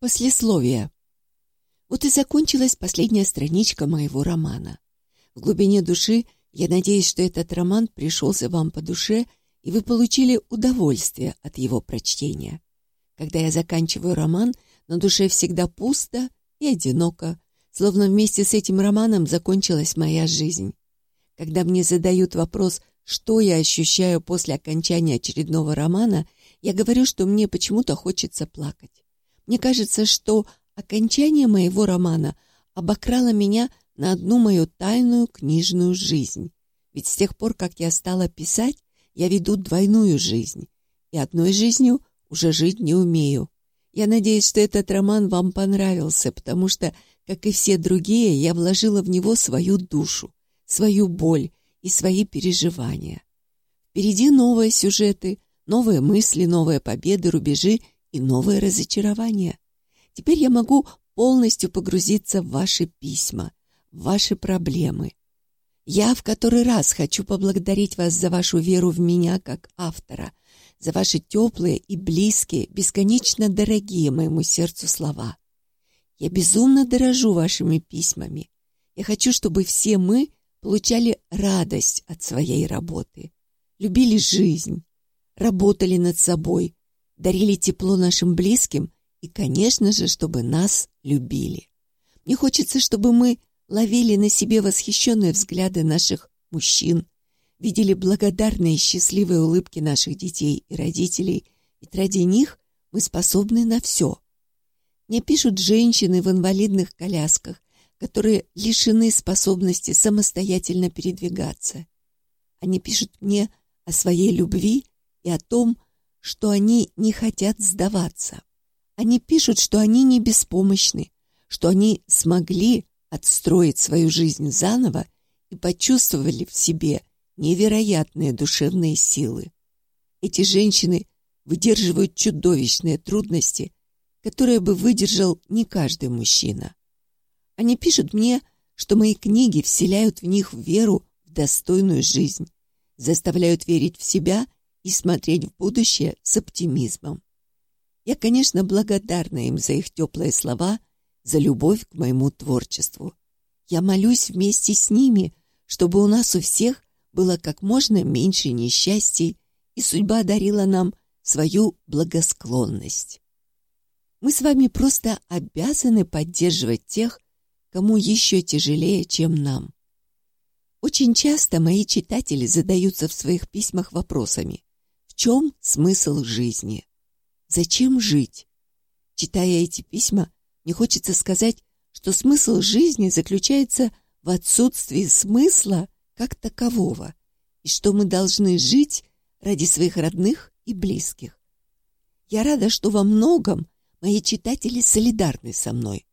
Послесловие. Вот и закончилась последняя страничка моего романа. В глубине души я надеюсь, что этот роман пришелся вам по душе, и вы получили удовольствие от его прочтения. Когда я заканчиваю роман, на душе всегда пусто и одиноко, словно вместе с этим романом закончилась моя жизнь. Когда мне задают вопрос, что я ощущаю после окончания очередного романа, я говорю, что мне почему-то хочется плакать. Мне кажется, что окончание моего романа обокрало меня на одну мою тайную книжную жизнь. Ведь с тех пор, как я стала писать, я веду двойную жизнь. И одной жизнью уже жить не умею. Я надеюсь, что этот роман вам понравился, потому что, как и все другие, я вложила в него свою душу, свою боль и свои переживания. Впереди новые сюжеты, новые мысли, новые победы, рубежи и новое разочарование. Теперь я могу полностью погрузиться в ваши письма, в ваши проблемы. Я в который раз хочу поблагодарить вас за вашу веру в меня как автора, за ваши теплые и близкие, бесконечно дорогие моему сердцу слова. Я безумно дорожу вашими письмами. Я хочу, чтобы все мы получали радость от своей работы, любили жизнь, работали над собой, дарили тепло нашим близким и, конечно же, чтобы нас любили. Мне хочется, чтобы мы ловили на себе восхищенные взгляды наших мужчин, видели благодарные и счастливые улыбки наших детей и родителей, ведь ради них мы способны на все. Мне пишут женщины в инвалидных колясках, которые лишены способности самостоятельно передвигаться. Они пишут мне о своей любви и о том, что они не хотят сдаваться. Они пишут, что они не беспомощны, что они смогли отстроить свою жизнь заново и почувствовали в себе невероятные душевные силы. Эти женщины выдерживают чудовищные трудности, которые бы выдержал не каждый мужчина. Они пишут мне, что мои книги вселяют в них веру в достойную жизнь, заставляют верить в себя и смотреть в будущее с оптимизмом. Я, конечно, благодарна им за их теплые слова, за любовь к моему творчеству. Я молюсь вместе с ними, чтобы у нас у всех было как можно меньше несчастий, и судьба дарила нам свою благосклонность. Мы с вами просто обязаны поддерживать тех, кому еще тяжелее, чем нам. Очень часто мои читатели задаются в своих письмах вопросами «В чем смысл жизни? Зачем жить?» Читая эти письма, мне хочется сказать, что смысл жизни заключается в отсутствии смысла как такового, и что мы должны жить ради своих родных и близких. Я рада, что во многом мои читатели солидарны со мной,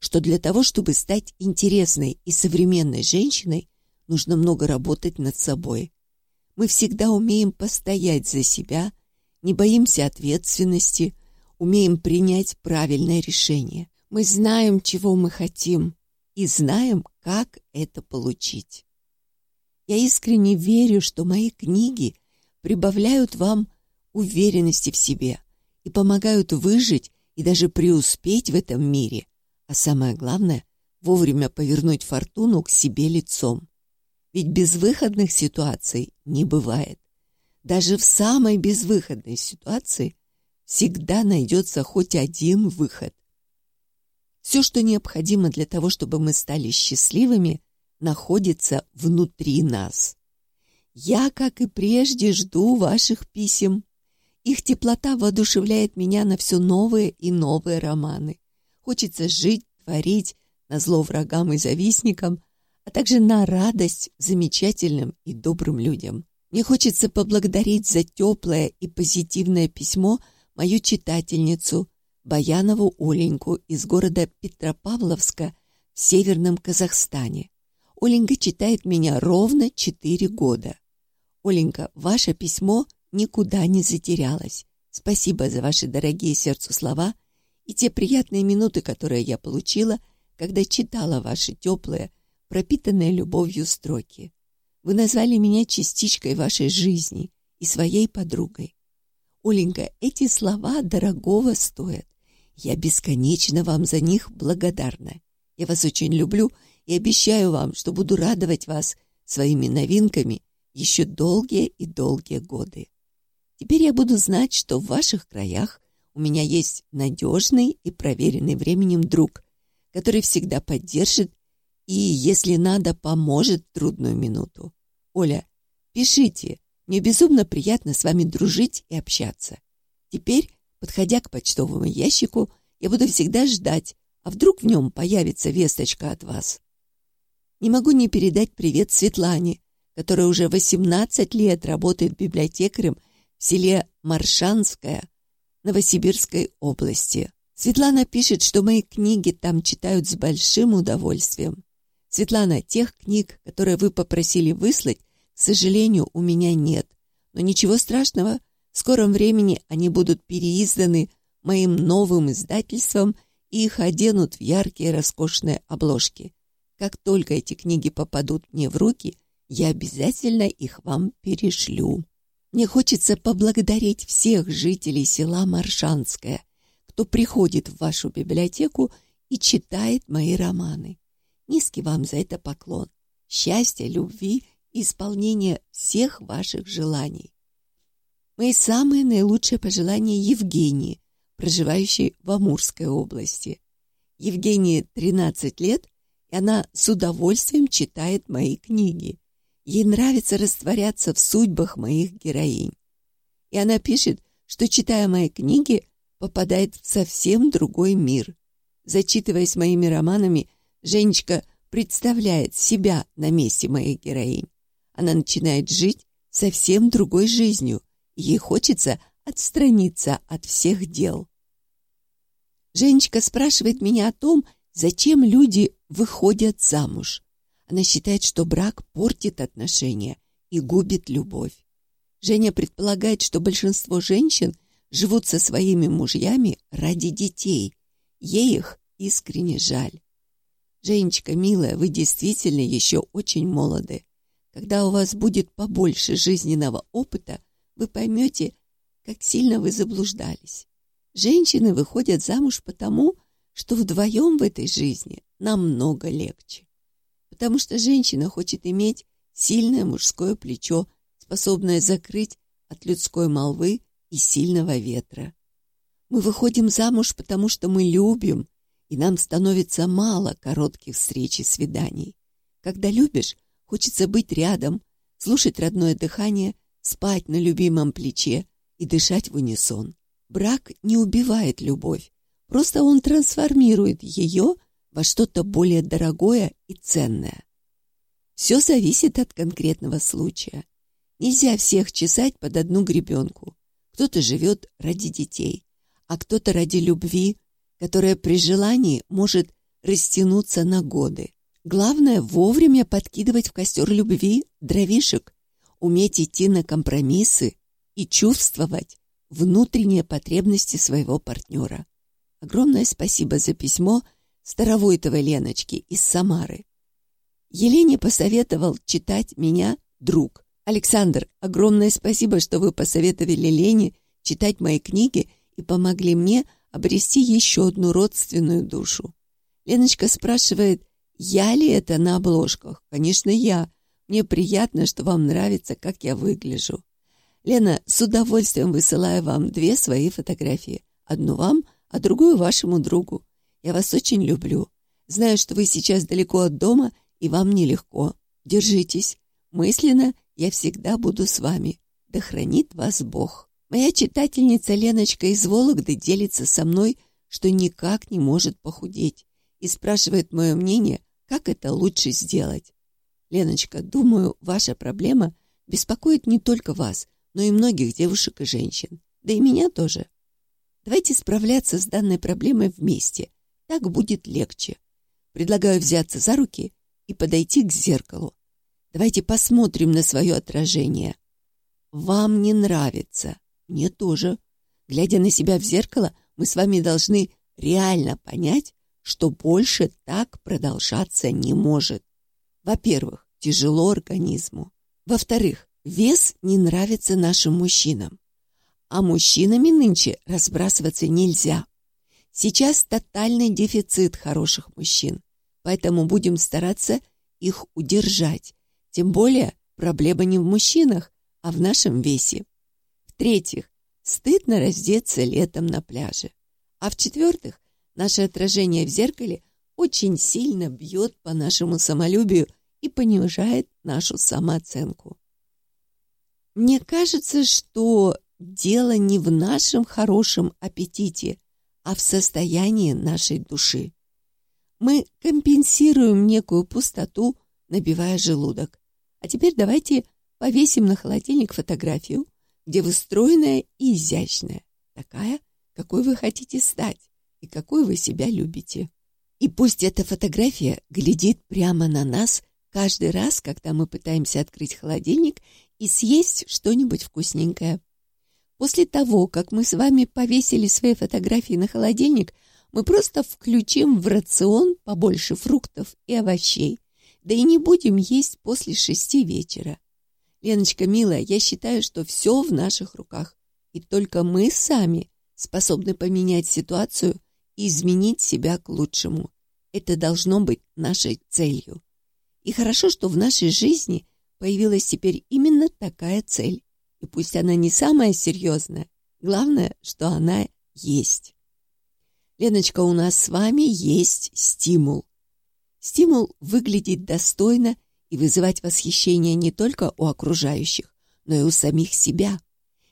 что для того, чтобы стать интересной и современной женщиной, нужно много работать над собой. Мы всегда умеем постоять за себя, не боимся ответственности, умеем принять правильное решение. Мы знаем, чего мы хотим, и знаем, как это получить. Я искренне верю, что мои книги прибавляют вам уверенности в себе и помогают выжить и даже преуспеть в этом мире, а самое главное – вовремя повернуть фортуну к себе лицом. Ведь безвыходных ситуаций не бывает. Даже в самой безвыходной ситуации всегда найдется хоть один выход. Все, что необходимо для того, чтобы мы стали счастливыми, находится внутри нас. Я, как и прежде, жду ваших писем. Их теплота воодушевляет меня на все новые и новые романы. Хочется жить, творить, на зло врагам и завистникам, а также на радость замечательным и добрым людям. Мне хочется поблагодарить за теплое и позитивное письмо мою читательницу Баянову Оленьку из города Петропавловска в Северном Казахстане. Оленька читает меня ровно четыре года. Оленька, ваше письмо никуда не затерялось. Спасибо за ваши дорогие сердцу слова и те приятные минуты, которые я получила, когда читала ваши теплые, пропитанные любовью строки. Вы назвали меня частичкой вашей жизни и своей подругой. Оленька, эти слова дорогого стоят. Я бесконечно вам за них благодарна. Я вас очень люблю и обещаю вам, что буду радовать вас своими новинками еще долгие и долгие годы. Теперь я буду знать, что в ваших краях у меня есть надежный и проверенный временем друг, который всегда поддержит и, если надо, поможет в трудную минуту. Оля, пишите, мне безумно приятно с вами дружить и общаться. Теперь, подходя к почтовому ящику, я буду всегда ждать, а вдруг в нем появится весточка от вас. Не могу не передать привет Светлане, которая уже 18 лет работает библиотекарем в селе Маршанское Новосибирской области. Светлана пишет, что мои книги там читают с большим удовольствием. Светлана, тех книг, которые вы попросили выслать, к сожалению, у меня нет. Но ничего страшного, в скором времени они будут переизданы моим новым издательством и их оденут в яркие роскошные обложки. Как только эти книги попадут мне в руки, я обязательно их вам перешлю. Мне хочется поблагодарить всех жителей села Маршанское, кто приходит в вашу библиотеку и читает мои романы. Низкий вам за это поклон. Счастья, любви и исполнения всех ваших желаний. Мои самые наилучшие пожелания Евгении, проживающей в Амурской области. Евгении 13 лет, и она с удовольствием читает мои книги. Ей нравится растворяться в судьбах моих героинь. И она пишет, что, читая мои книги, попадает в совсем другой мир. Зачитываясь моими романами, Женечка представляет себя на месте моих героинь. Она начинает жить совсем другой жизнью, ей хочется отстраниться от всех дел. Женечка спрашивает меня о том, зачем люди выходят замуж. Она считает, что брак портит отношения и губит любовь. Женя предполагает, что большинство женщин живут со своими мужьями ради детей. Ей их искренне жаль. Женечка, милая, вы действительно еще очень молоды. Когда у вас будет побольше жизненного опыта, вы поймете, как сильно вы заблуждались. Женщины выходят замуж потому, что вдвоем в этой жизни намного легче. Потому что женщина хочет иметь сильное мужское плечо, способное закрыть от людской молвы и сильного ветра. Мы выходим замуж, потому что мы любим, и нам становится мало коротких встреч и свиданий. Когда любишь, хочется быть рядом, слушать родное дыхание, спать на любимом плече, и дышать в унисон. Брак не убивает любовь, просто он трансформирует ее во что-то более дорогое и ценное. Все зависит от конкретного случая. Нельзя всех чесать под одну гребенку. Кто-то живет ради детей, а кто-то ради любви, которая при желании может растянуться на годы. Главное вовремя подкидывать в костер любви дровишек, уметь идти на компромиссы и чувствовать внутренние потребности своего партнера. Огромное спасибо за письмо Старовойтовой Леночки из Самары. Елене посоветовал читать меня друг. Александр, огромное спасибо, что вы посоветовали Лене читать мои книги и помогли мне обрести еще одну родственную душу. Леночка спрашивает, я ли это на обложках? Конечно, я. Мне приятно, что вам нравится, как я выгляжу. Лена, с удовольствием высылаю вам две свои фотографии. Одну вам, а другую вашему другу. Я вас очень люблю. Знаю, что вы сейчас далеко от дома, и вам нелегко. Держитесь. Мысленно я всегда буду с вами. Да хранит вас Бог. Моя читательница Леночка из Вологды делится со мной, что никак не может похудеть, и спрашивает мое мнение, как это лучше сделать. Леночка, думаю, ваша проблема беспокоит не только вас, но и многих девушек и женщин. Да и меня тоже. Давайте справляться с данной проблемой вместе. Так будет легче. Предлагаю взяться за руки и подойти к зеркалу. Давайте посмотрим на свое отражение. Вам не нравится. Мне тоже. Глядя на себя в зеркало, мы с вами должны реально понять, что больше так продолжаться не может. Во-первых, тяжело организму. Во-вторых, Вес не нравится нашим мужчинам. А мужчинами нынче разбрасываться нельзя. Сейчас тотальный дефицит хороших мужчин, поэтому будем стараться их удержать. Тем более проблема не в мужчинах, а в нашем весе. В-третьих, стыдно раздеться летом на пляже. А в-четвертых, наше отражение в зеркале очень сильно бьет по нашему самолюбию и понижает нашу самооценку. Мне кажется, что дело не в нашем хорошем аппетите, а в состоянии нашей души. Мы компенсируем некую пустоту, набивая желудок. А теперь давайте повесим на холодильник фотографию, где вы стройная и изящная, такая, какой вы хотите стать и какой вы себя любите. И пусть эта фотография глядит прямо на нас каждый раз, когда мы пытаемся открыть холодильник и съесть что-нибудь вкусненькое. После того, как мы с вами повесили свои фотографии на холодильник, мы просто включим в рацион побольше фруктов и овощей, да и не будем есть после шести вечера. Леночка, милая, я считаю, что все в наших руках, и только мы сами способны поменять ситуацию и изменить себя к лучшему. Это должно быть нашей целью. И хорошо, что в нашей жизни появилась теперь именно такая цель. И пусть она не самая серьезная, главное, что она есть. Леночка, у нас с вами есть стимул. Стимул выглядеть достойно и вызывать восхищение не только у окружающих, но и у самих себя.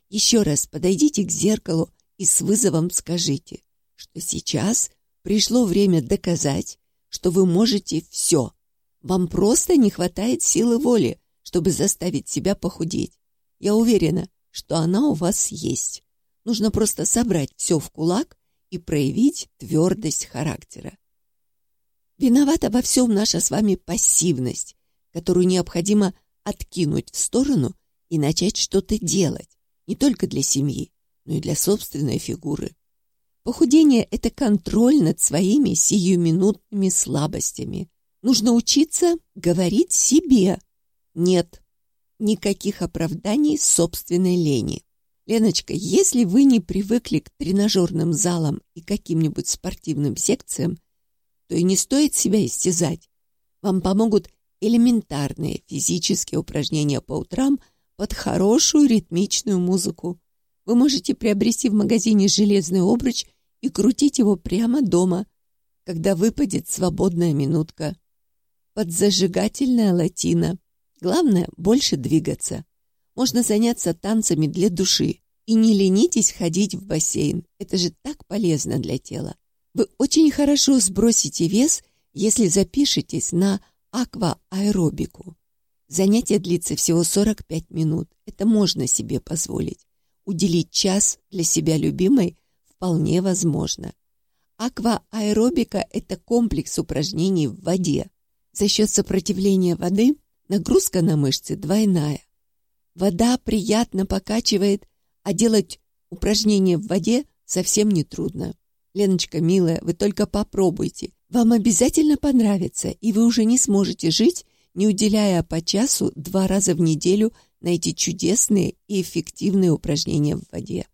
Еще раз подойдите к зеркалу и с вызовом скажите, что сейчас пришло время доказать, что вы можете все. Вам просто не хватает силы воли, чтобы заставить себя похудеть. Я уверена, что она у вас есть. Нужно просто собрать все в кулак и проявить твердость характера. Виновата во всем наша с вами пассивность, которую необходимо откинуть в сторону и начать что-то делать, не только для семьи, но и для собственной фигуры. Похудение – это контроль над своими сиюминутными слабостями. Нужно учиться говорить себе «нет». Никаких оправданий собственной лени. Леночка, если вы не привыкли к тренажерным залам и каким-нибудь спортивным секциям, то и не стоит себя истязать. Вам помогут элементарные физические упражнения по утрам под хорошую ритмичную музыку. Вы можете приобрести в магазине железный обруч и крутить его прямо дома, когда выпадет свободная минутка. Подзажигательная латина. Главное – больше двигаться. Можно заняться танцами для души. И не ленитесь ходить в бассейн. Это же так полезно для тела. Вы очень хорошо сбросите вес, если запишетесь на аквааэробику. Занятие длится всего 45 минут. Это можно себе позволить. Уделить час для себя любимой вполне возможно. Аквааэробика – это комплекс упражнений в воде. За счет сопротивления воды Нагрузка на мышцы двойная. Вода приятно покачивает, а делать упражнения в воде совсем не трудно. Леночка, милая, вы только попробуйте. Вам обязательно понравится, и вы уже не сможете жить, не уделяя по часу два раза в неделю на эти чудесные и эффективные упражнения в воде.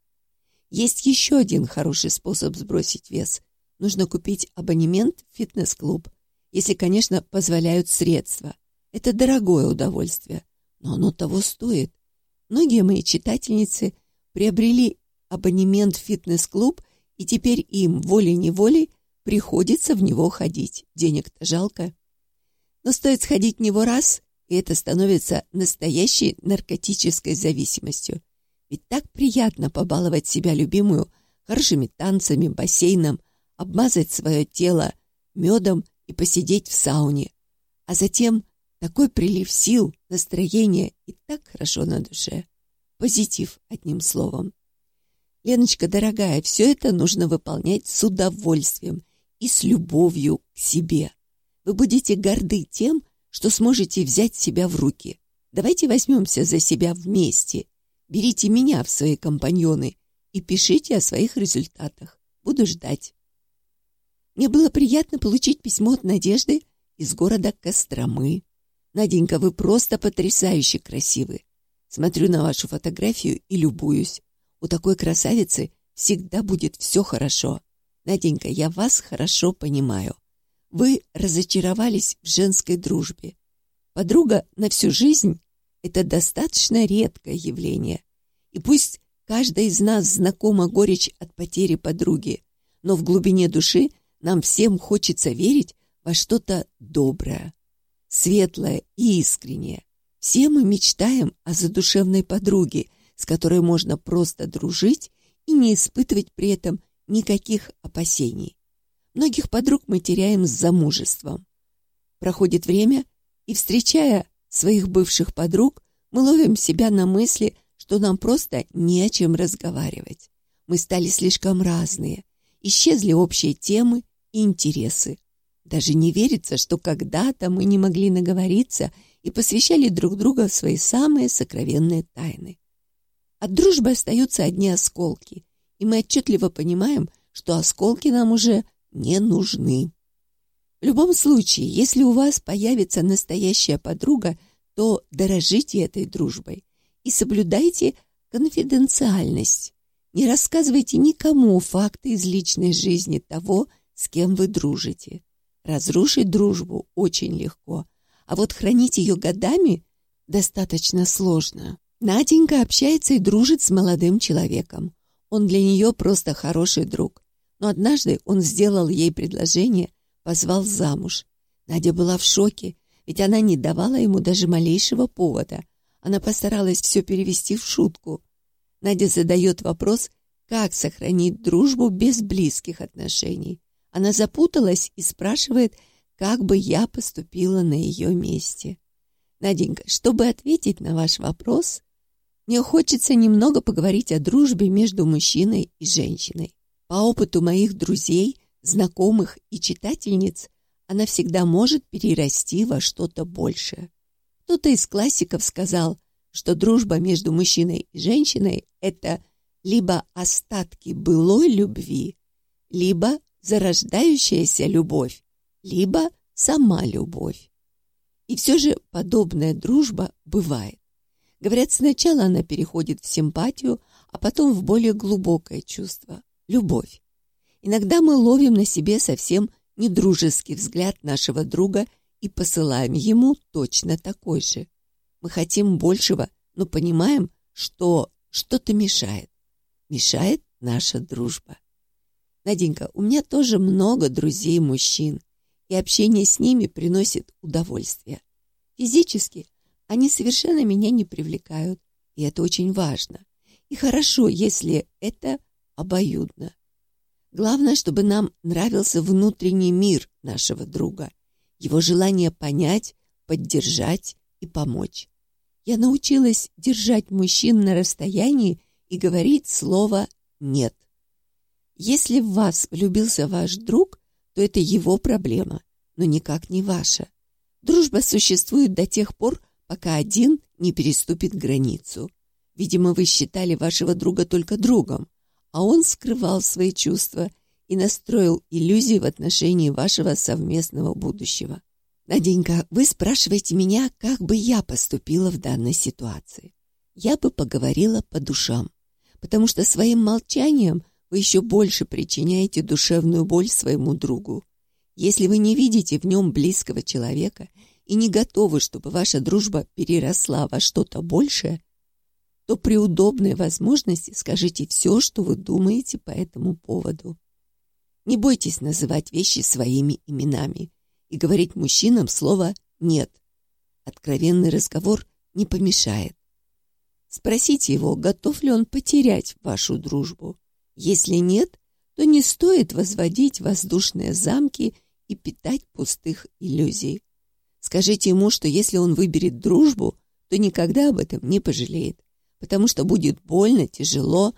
Есть еще один хороший способ сбросить вес. Нужно купить абонемент в фитнес-клуб, если, конечно, позволяют средства. Это дорогое удовольствие, но оно того стоит. Многие мои читательницы приобрели абонемент в фитнес-клуб, и теперь им волей-неволей приходится в него ходить. Денег-то жалко. Но стоит сходить в него раз, и это становится настоящей наркотической зависимостью. Ведь так приятно побаловать себя любимую хорошими танцами, бассейном, обмазать свое тело медом и посидеть в сауне. А затем такой прилив сил, настроения и так хорошо на душе. Позитив, одним словом. Леночка, дорогая, все это нужно выполнять с удовольствием и с любовью к себе. Вы будете горды тем, что сможете взять себя в руки. Давайте возьмемся за себя вместе. Берите меня в свои компаньоны и пишите о своих результатах. Буду ждать. Мне было приятно получить письмо от Надежды из города Костромы. Наденька, вы просто потрясающе красивы. Смотрю на вашу фотографию и любуюсь. У такой красавицы всегда будет все хорошо. Наденька, я вас хорошо понимаю. Вы разочаровались в женской дружбе. Подруга на всю жизнь – это достаточно редкое явление. И пусть каждая из нас знакома горечь от потери подруги, но в глубине души нам всем хочется верить во что-то доброе, светлое и искреннее. Все мы мечтаем о задушевной подруге, с которой можно просто дружить и не испытывать при этом никаких опасений. Многих подруг мы теряем с замужеством. Проходит время, и, встречая своих бывших подруг, мы ловим себя на мысли, что нам просто не о чем разговаривать. Мы стали слишком разные, исчезли общие темы и интересы. Даже не верится, что когда-то мы не могли наговориться и посвящали друг друга свои самые сокровенные тайны. От дружбы остаются одни осколки, и мы отчетливо понимаем, что осколки нам уже не нужны. В любом случае, если у вас появится настоящая подруга, то дорожите этой дружбой и соблюдайте конфиденциальность. Не рассказывайте никому факты из личной жизни того, с кем вы дружите. Разрушить дружбу очень легко, а вот хранить ее годами достаточно сложно. Наденька общается и дружит с молодым человеком. Он для нее просто хороший друг. Но однажды он сделал ей предложение, позвал замуж. Надя была в шоке, ведь она не давала ему даже малейшего повода. Она постаралась все перевести в шутку. Надя задает вопрос, как сохранить дружбу без близких отношений. Она запуталась и спрашивает, как бы я поступила на ее месте. Наденька, чтобы ответить на ваш вопрос, мне хочется немного поговорить о дружбе между мужчиной и женщиной. По опыту моих друзей, знакомых и читательниц, она всегда может перерасти во что-то большее. Кто-то из классиков сказал, что дружба между мужчиной и женщиной – это либо остатки былой любви, либо зарождающаяся любовь, либо сама любовь. И все же подобная дружба бывает. Говорят, сначала она переходит в симпатию, а потом в более глубокое чувство любовь. Иногда мы ловим на себе совсем недружеский взгляд нашего друга и посылаем ему точно такой же. Мы хотим большего, но понимаем, что что-то мешает. Мешает наша дружба. Наденька, у меня тоже много друзей-мужчин, и общение с ними приносит удовольствие. Физически они совершенно меня не привлекают, и это очень важно. И хорошо, если это обоюдно. Главное, чтобы нам нравился внутренний мир нашего друга, его желание понять, поддержать и помочь. Я научилась держать мужчин на расстоянии и говорить слово «нет». Если в вас влюбился ваш друг, то это его проблема, но никак не ваша. Дружба существует до тех пор, пока один не переступит границу. Видимо, вы считали вашего друга только другом, а он скрывал свои чувства и настроил иллюзии в отношении вашего совместного будущего. Наденька, вы спрашиваете меня, как бы я поступила в данной ситуации. Я бы поговорила по душам, потому что своим молчанием вы еще больше причиняете душевную боль своему другу. Если вы не видите в нем близкого человека и не готовы, чтобы ваша дружба переросла во что-то большее, то при удобной возможности скажите все, что вы думаете по этому поводу. Не бойтесь называть вещи своими именами и говорить мужчинам слово «нет». Откровенный разговор не помешает. Спросите его, готов ли он потерять вашу дружбу. Если нет, то не стоит возводить воздушные замки и питать пустых иллюзий. Скажите ему, что если он выберет дружбу, то никогда об этом не пожалеет потому что будет больно, тяжело,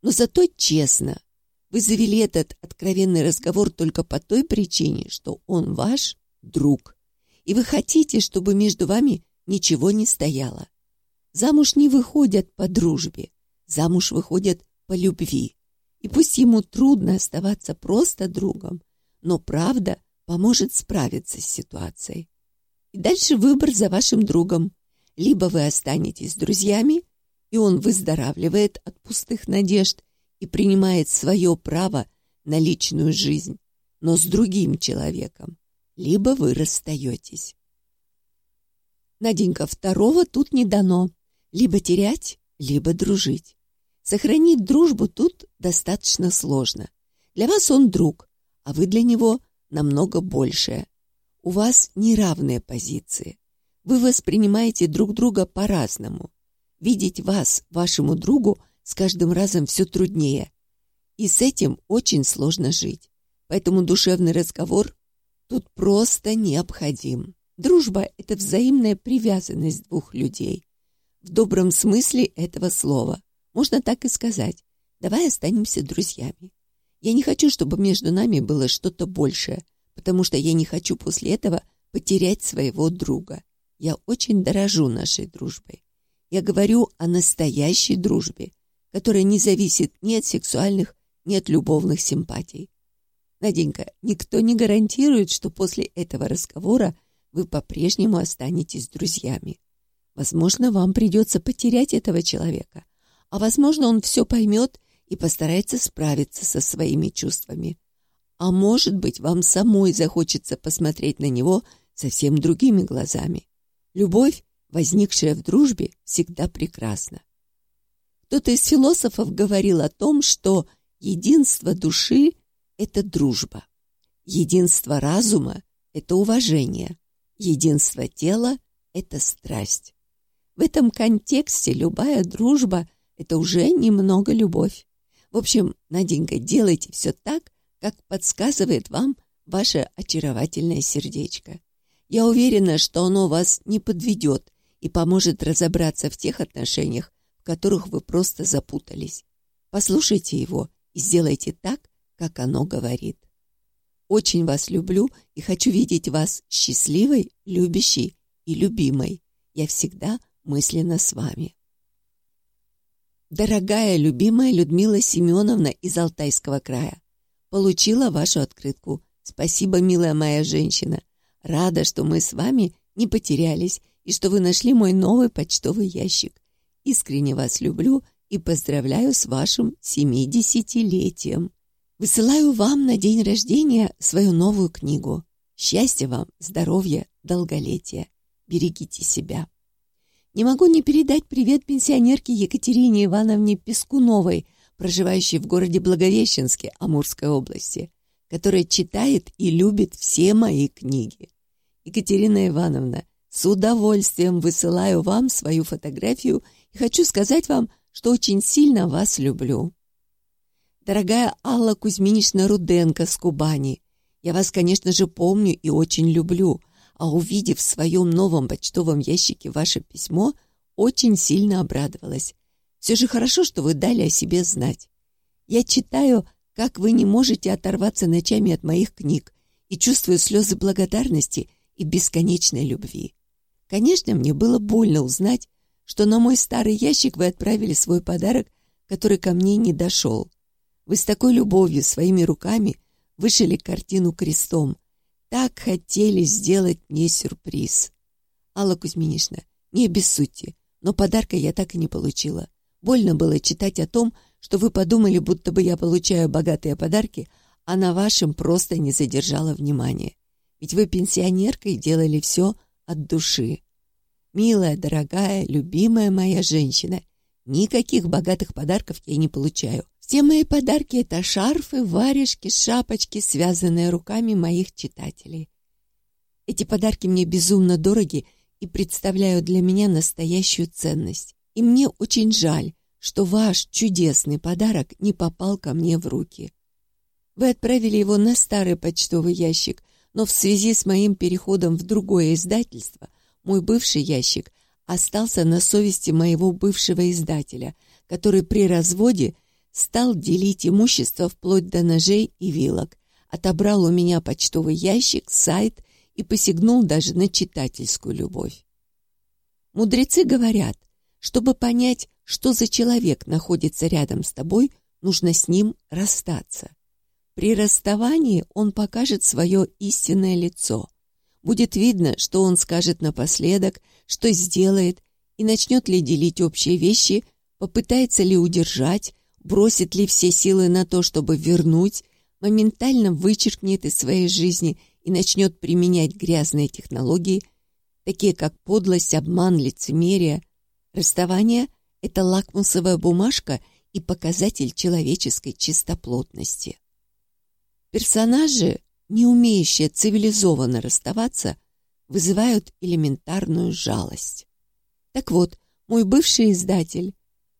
но зато честно. Вы завели этот откровенный разговор только по той причине, что он ваш друг, и вы хотите, чтобы между вами ничего не стояло. Замуж не выходят по дружбе, замуж выходят по любви. И пусть ему трудно оставаться просто другом, но правда поможет справиться с ситуацией. И дальше выбор за вашим другом. Либо вы останетесь друзьями, и он выздоравливает от пустых надежд и принимает свое право на личную жизнь, но с другим человеком, либо вы расстаетесь. Наденька, второго тут не дано. Либо терять, либо дружить. Сохранить дружбу тут достаточно сложно. Для вас он друг, а вы для него намного большее. У вас неравные позиции. Вы воспринимаете друг друга по-разному. Видеть вас, вашему другу, с каждым разом все труднее. И с этим очень сложно жить. Поэтому душевный разговор тут просто необходим. Дружба – это взаимная привязанность двух людей. В добром смысле этого слова. Можно так и сказать. Давай останемся друзьями. Я не хочу, чтобы между нами было что-то большее, потому что я не хочу после этого потерять своего друга. Я очень дорожу нашей дружбой. Я говорю о настоящей дружбе, которая не зависит ни от сексуальных, ни от любовных симпатий. Наденька, никто не гарантирует, что после этого разговора вы по-прежнему останетесь друзьями. Возможно, вам придется потерять этого человека, а возможно, он все поймет и постарается справиться со своими чувствами. А может быть, вам самой захочется посмотреть на него совсем другими глазами. Любовь, возникшая в дружбе, всегда прекрасна. Кто-то из философов говорил о том, что единство души — это дружба, единство разума — это уважение, единство тела — это страсть. В этом контексте любая дружба — это уже немного любовь. В общем, Наденька, делайте все так, как подсказывает вам ваше очаровательное сердечко. Я уверена, что оно вас не подведет и поможет разобраться в тех отношениях, в которых вы просто запутались. Послушайте его и сделайте так, как оно говорит. Очень вас люблю и хочу видеть вас счастливой, любящей и любимой. Я всегда мысленно с вами. Дорогая, любимая Людмила Семеновна из Алтайского края, получила вашу открытку. Спасибо, милая моя женщина. Рада, что мы с вами не потерялись и что вы нашли мой новый почтовый ящик. Искренне вас люблю и поздравляю с вашим семидесятилетием. Высылаю вам на день рождения свою новую книгу. Счастья вам, здоровья, долголетия. Берегите себя. Не могу не передать привет пенсионерке Екатерине Ивановне Пескуновой, проживающей в городе Благовещенске Амурской области, которая читает и любит все мои книги. Екатерина Ивановна, с удовольствием высылаю вам свою фотографию и хочу сказать вам, что очень сильно вас люблю. Дорогая Алла Кузьминична Руденко с Кубани, я вас, конечно же, помню и очень люблю – а увидев в своем новом почтовом ящике ваше письмо, очень сильно обрадовалась. Все же хорошо, что вы дали о себе знать. Я читаю, как вы не можете оторваться ночами от моих книг и чувствую слезы благодарности и бесконечной любви. Конечно, мне было больно узнать, что на мой старый ящик вы отправили свой подарок, который ко мне не дошел. Вы с такой любовью своими руками вышили картину крестом, так хотели сделать мне сюрприз. Алла Кузьминична, не обессудьте, но подарка я так и не получила. Больно было читать о том, что вы подумали, будто бы я получаю богатые подарки, а на вашем просто не задержала внимания. Ведь вы пенсионеркой делали все от души. Милая, дорогая, любимая моя женщина, никаких богатых подарков я не получаю. Все мои подарки — это шарфы, варежки, шапочки, связанные руками моих читателей. Эти подарки мне безумно дороги и представляют для меня настоящую ценность. И мне очень жаль, что ваш чудесный подарок не попал ко мне в руки. Вы отправили его на старый почтовый ящик, но в связи с моим переходом в другое издательство мой бывший ящик остался на совести моего бывшего издателя, который при разводе стал делить имущество вплоть до ножей и вилок, отобрал у меня почтовый ящик, сайт и посягнул даже на читательскую любовь. Мудрецы говорят, чтобы понять, что за человек находится рядом с тобой, нужно с ним расстаться. При расставании он покажет свое истинное лицо. Будет видно, что он скажет напоследок, что сделает, и начнет ли делить общие вещи, попытается ли удержать, бросит ли все силы на то, чтобы вернуть, моментально вычеркнет из своей жизни и начнет применять грязные технологии, такие как подлость, обман, лицемерие. Расставание – это лакмусовая бумажка и показатель человеческой чистоплотности. Персонажи, не умеющие цивилизованно расставаться, вызывают элементарную жалость. Так вот, мой бывший издатель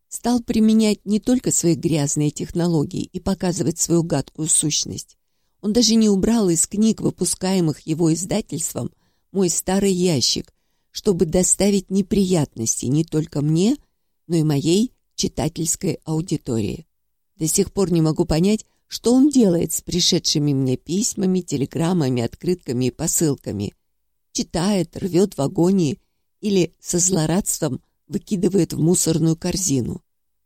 стал применять не только свои грязные технологии и показывать свою гадкую сущность. Он даже не убрал из книг, выпускаемых его издательством, мой старый ящик, чтобы доставить неприятности не только мне, но и моей читательской аудитории. До сих пор не могу понять, что он делает с пришедшими мне письмами, телеграммами, открытками и посылками. Читает, рвет в агонии или со злорадством выкидывает в мусорную корзину.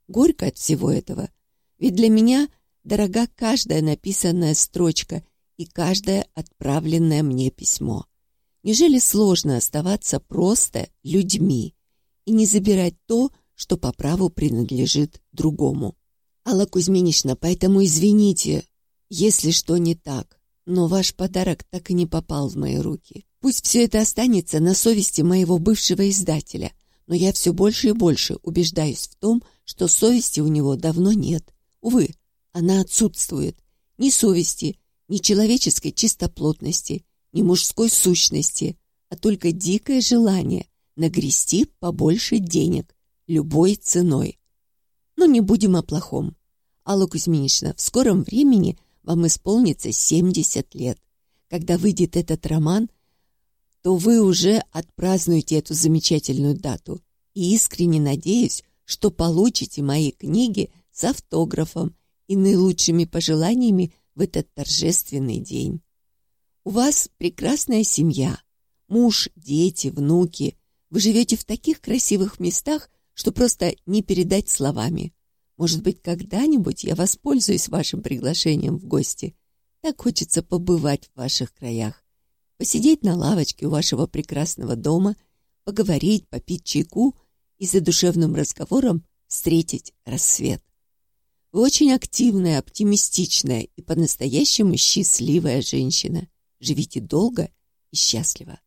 Горько от всего этого, ведь для меня дорога каждая написанная строчка и каждое отправленное мне письмо. Неужели сложно оставаться просто людьми и не забирать то, что по праву принадлежит другому? Алла Кузьминична, поэтому извините, если что не так, но ваш подарок так и не попал в мои руки. Пусть все это останется на совести моего бывшего издателя – но я все больше и больше убеждаюсь в том, что совести у него давно нет. Увы, она отсутствует. Ни совести, ни человеческой чистоплотности, ни мужской сущности, а только дикое желание нагрести побольше денег любой ценой. Но не будем о плохом. Алла Кузьминична, в скором времени вам исполнится 70 лет. Когда выйдет этот роман, то вы уже отпразднуете эту замечательную дату. И искренне надеюсь, что получите мои книги с автографом и наилучшими пожеланиями в этот торжественный день. У вас прекрасная семья, муж, дети, внуки. Вы живете в таких красивых местах, что просто не передать словами. Может быть, когда-нибудь я воспользуюсь вашим приглашением в гости. Так хочется побывать в ваших краях посидеть на лавочке у вашего прекрасного дома, поговорить, попить чайку и за душевным разговором встретить рассвет. Вы очень активная, оптимистичная и по-настоящему счастливая женщина. Живите долго и счастливо.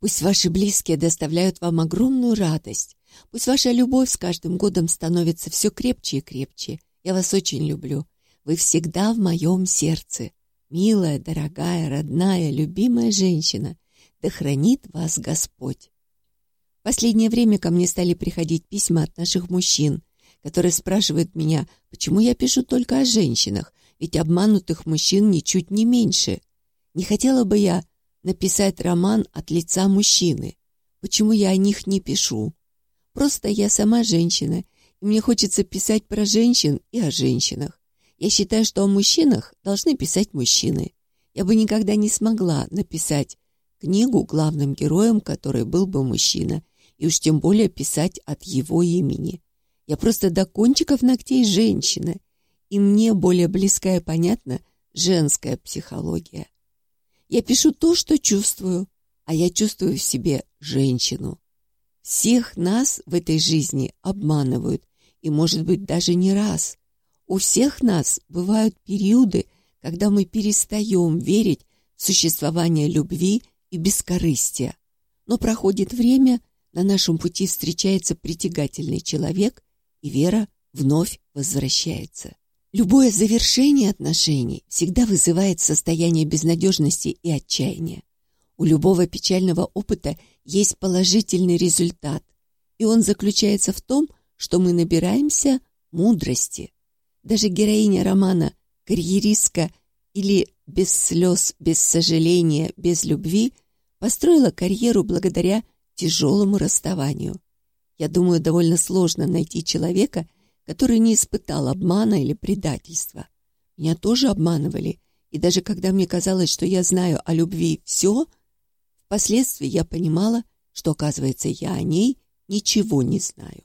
Пусть ваши близкие доставляют вам огромную радость. Пусть ваша любовь с каждым годом становится все крепче и крепче. Я вас очень люблю. Вы всегда в моем сердце. Милая, дорогая, родная, любимая женщина, да хранит вас Господь. В последнее время ко мне стали приходить письма от наших мужчин, которые спрашивают меня, почему я пишу только о женщинах, ведь обманутых мужчин ничуть не меньше. Не хотела бы я написать роман от лица мужчины. Почему я о них не пишу? Просто я сама женщина, и мне хочется писать про женщин и о женщинах. Я считаю, что о мужчинах должны писать мужчины. Я бы никогда не смогла написать книгу главным героем, который был бы мужчина, и уж тем более писать от его имени. Я просто до кончиков ногтей женщина, и мне более близкая и понятна женская психология. Я пишу то, что чувствую, а я чувствую в себе женщину. Всех нас в этой жизни обманывают, и, может быть, даже не раз. У всех нас бывают периоды, когда мы перестаем верить в существование любви и бескорыстия. Но проходит время, на нашем пути встречается притягательный человек, и вера вновь возвращается. Любое завершение отношений всегда вызывает состояние безнадежности и отчаяния. У любого печального опыта есть положительный результат, и он заключается в том, что мы набираемся мудрости. Даже героиня романа «Карьеристка» или «Без слез, без сожаления, без любви» построила карьеру благодаря тяжелому расставанию. Я думаю, довольно сложно найти человека, который не испытал обмана или предательства. Меня тоже обманывали, и даже когда мне казалось, что я знаю о любви все, впоследствии я понимала, что, оказывается, я о ней ничего не знаю.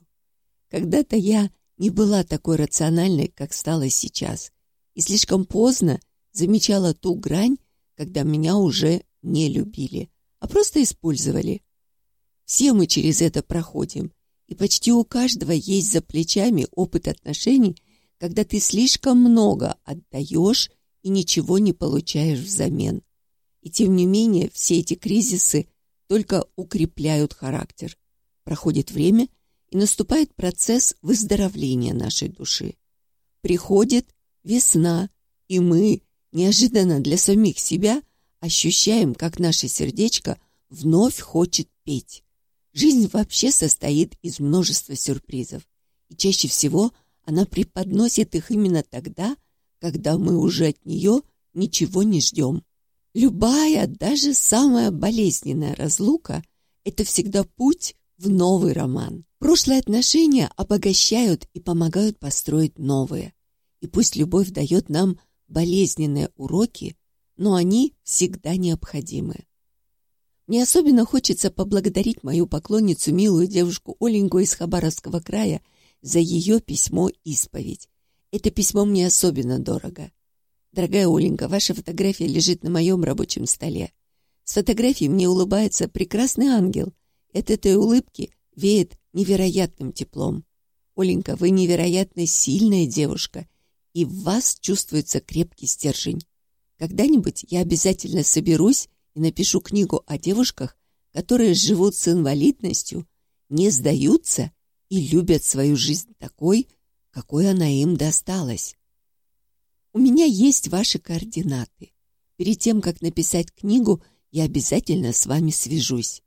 Когда-то я не была такой рациональной, как стала сейчас, и слишком поздно замечала ту грань, когда меня уже не любили, а просто использовали. Все мы через это проходим, и почти у каждого есть за плечами опыт отношений, когда ты слишком много отдаешь и ничего не получаешь взамен. И тем не менее все эти кризисы только укрепляют характер. Проходит время, и наступает процесс выздоровления нашей души. Приходит весна, и мы, неожиданно для самих себя, ощущаем, как наше сердечко вновь хочет петь. Жизнь вообще состоит из множества сюрпризов, и чаще всего она преподносит их именно тогда, когда мы уже от нее ничего не ждем. Любая, даже самая болезненная разлука – это всегда путь в новый роман. Прошлые отношения обогащают и помогают построить новые. И пусть любовь дает нам болезненные уроки, но они всегда необходимы. Мне особенно хочется поблагодарить мою поклонницу, милую девушку Оленьку из Хабаровского края, за ее письмо-исповедь. Это письмо мне особенно дорого. Дорогая Оленька, ваша фотография лежит на моем рабочем столе. С фотографией мне улыбается прекрасный ангел. От этой улыбки веет невероятным теплом. Оленька, вы невероятно сильная девушка, и в вас чувствуется крепкий стержень. Когда-нибудь я обязательно соберусь и напишу книгу о девушках, которые живут с инвалидностью, не сдаются и любят свою жизнь такой, какой она им досталась. У меня есть ваши координаты. Перед тем, как написать книгу, я обязательно с вами свяжусь.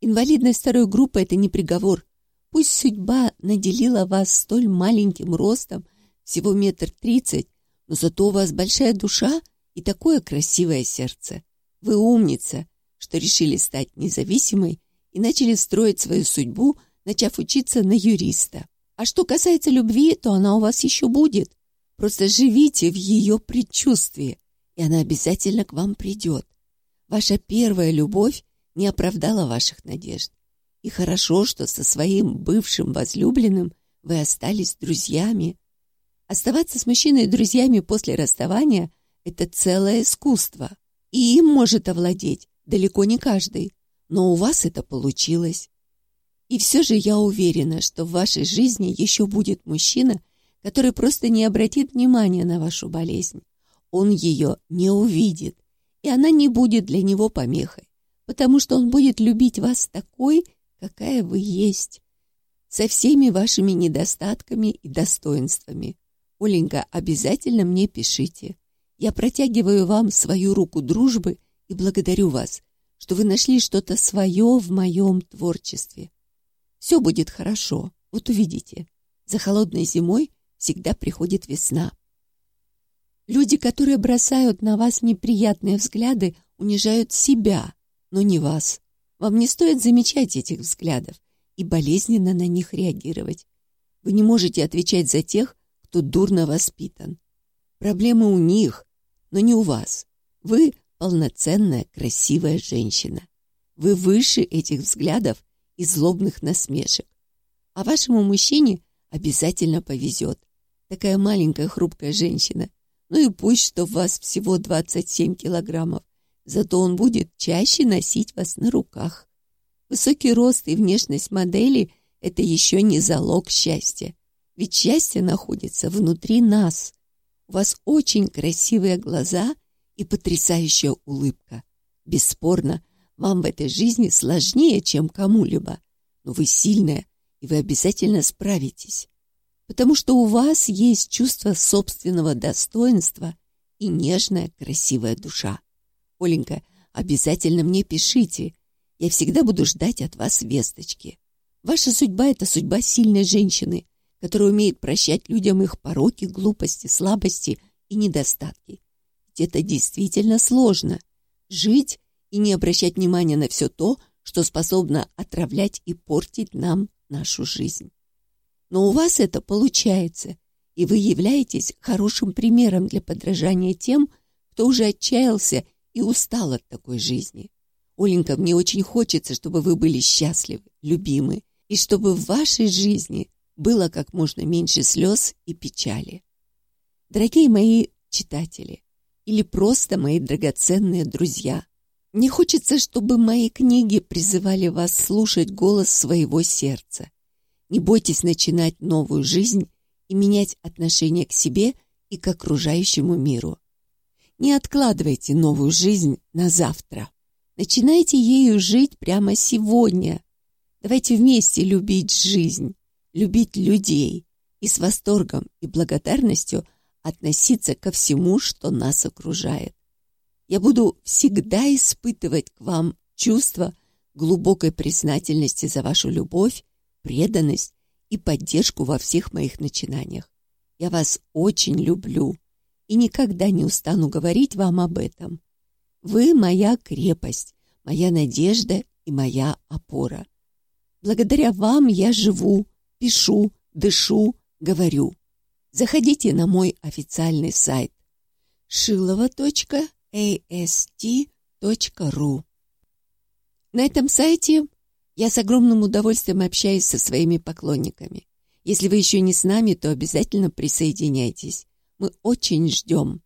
Инвалидность второй группы – это не приговор. Пусть судьба наделила вас столь маленьким ростом, всего метр тридцать, но зато у вас большая душа и такое красивое сердце. Вы умница, что решили стать независимой и начали строить свою судьбу, начав учиться на юриста. А что касается любви, то она у вас еще будет. Просто живите в ее предчувствии, и она обязательно к вам придет. Ваша первая любовь не оправдала ваших надежд. И хорошо, что со своим бывшим возлюбленным вы остались друзьями. Оставаться с мужчиной друзьями после расставания – это целое искусство. И им может овладеть далеко не каждый. Но у вас это получилось. И все же я уверена, что в вашей жизни еще будет мужчина, который просто не обратит внимания на вашу болезнь. Он ее не увидит, и она не будет для него помехой, потому что он будет любить вас такой, какая вы есть, со всеми вашими недостатками и достоинствами. Оленька, обязательно мне пишите. Я протягиваю вам свою руку дружбы и благодарю вас, что вы нашли что-то свое в моем творчестве. Все будет хорошо, вот увидите. За холодной зимой всегда приходит весна. Люди, которые бросают на вас неприятные взгляды, унижают себя, но не вас. Вам не стоит замечать этих взглядов и болезненно на них реагировать. Вы не можете отвечать за тех, кто дурно воспитан. Проблемы у них, но не у вас. Вы полноценная, красивая женщина. Вы выше этих взглядов и злобных насмешек. А вашему мужчине обязательно повезет такая маленькая хрупкая женщина. Ну и пусть, что в вас всего 27 килограммов, зато он будет чаще носить вас на руках. Высокий рост и внешность модели – это еще не залог счастья. Ведь счастье находится внутри нас. У вас очень красивые глаза и потрясающая улыбка. Бесспорно, вам в этой жизни сложнее, чем кому-либо. Но вы сильная, и вы обязательно справитесь потому что у вас есть чувство собственного достоинства и нежная, красивая душа. Оленька, обязательно мне пишите. Я всегда буду ждать от вас весточки. Ваша судьба — это судьба сильной женщины, которая умеет прощать людям их пороки, глупости, слабости и недостатки. Ведь это действительно сложно — жить и не обращать внимания на все то, что способно отравлять и портить нам нашу жизнь. Но у вас это получается, и вы являетесь хорошим примером для подражания тем, кто уже отчаялся и устал от такой жизни. Оленька, мне очень хочется, чтобы вы были счастливы, любимы, и чтобы в вашей жизни было как можно меньше слез и печали. Дорогие мои читатели, или просто мои драгоценные друзья, мне хочется, чтобы мои книги призывали вас слушать голос своего сердца, не бойтесь начинать новую жизнь и менять отношение к себе и к окружающему миру. Не откладывайте новую жизнь на завтра. Начинайте ею жить прямо сегодня. Давайте вместе любить жизнь, любить людей и с восторгом и благодарностью относиться ко всему, что нас окружает. Я буду всегда испытывать к вам чувство глубокой признательности за вашу любовь, преданность и поддержку во всех моих начинаниях. Я вас очень люблю и никогда не устану говорить вам об этом. Вы моя крепость, моя надежда и моя опора. Благодаря вам я живу, пишу, дышу, говорю. Заходите на мой официальный сайт shilova.ast.ru На этом сайте я с огромным удовольствием общаюсь со своими поклонниками. Если вы еще не с нами, то обязательно присоединяйтесь. Мы очень ждем.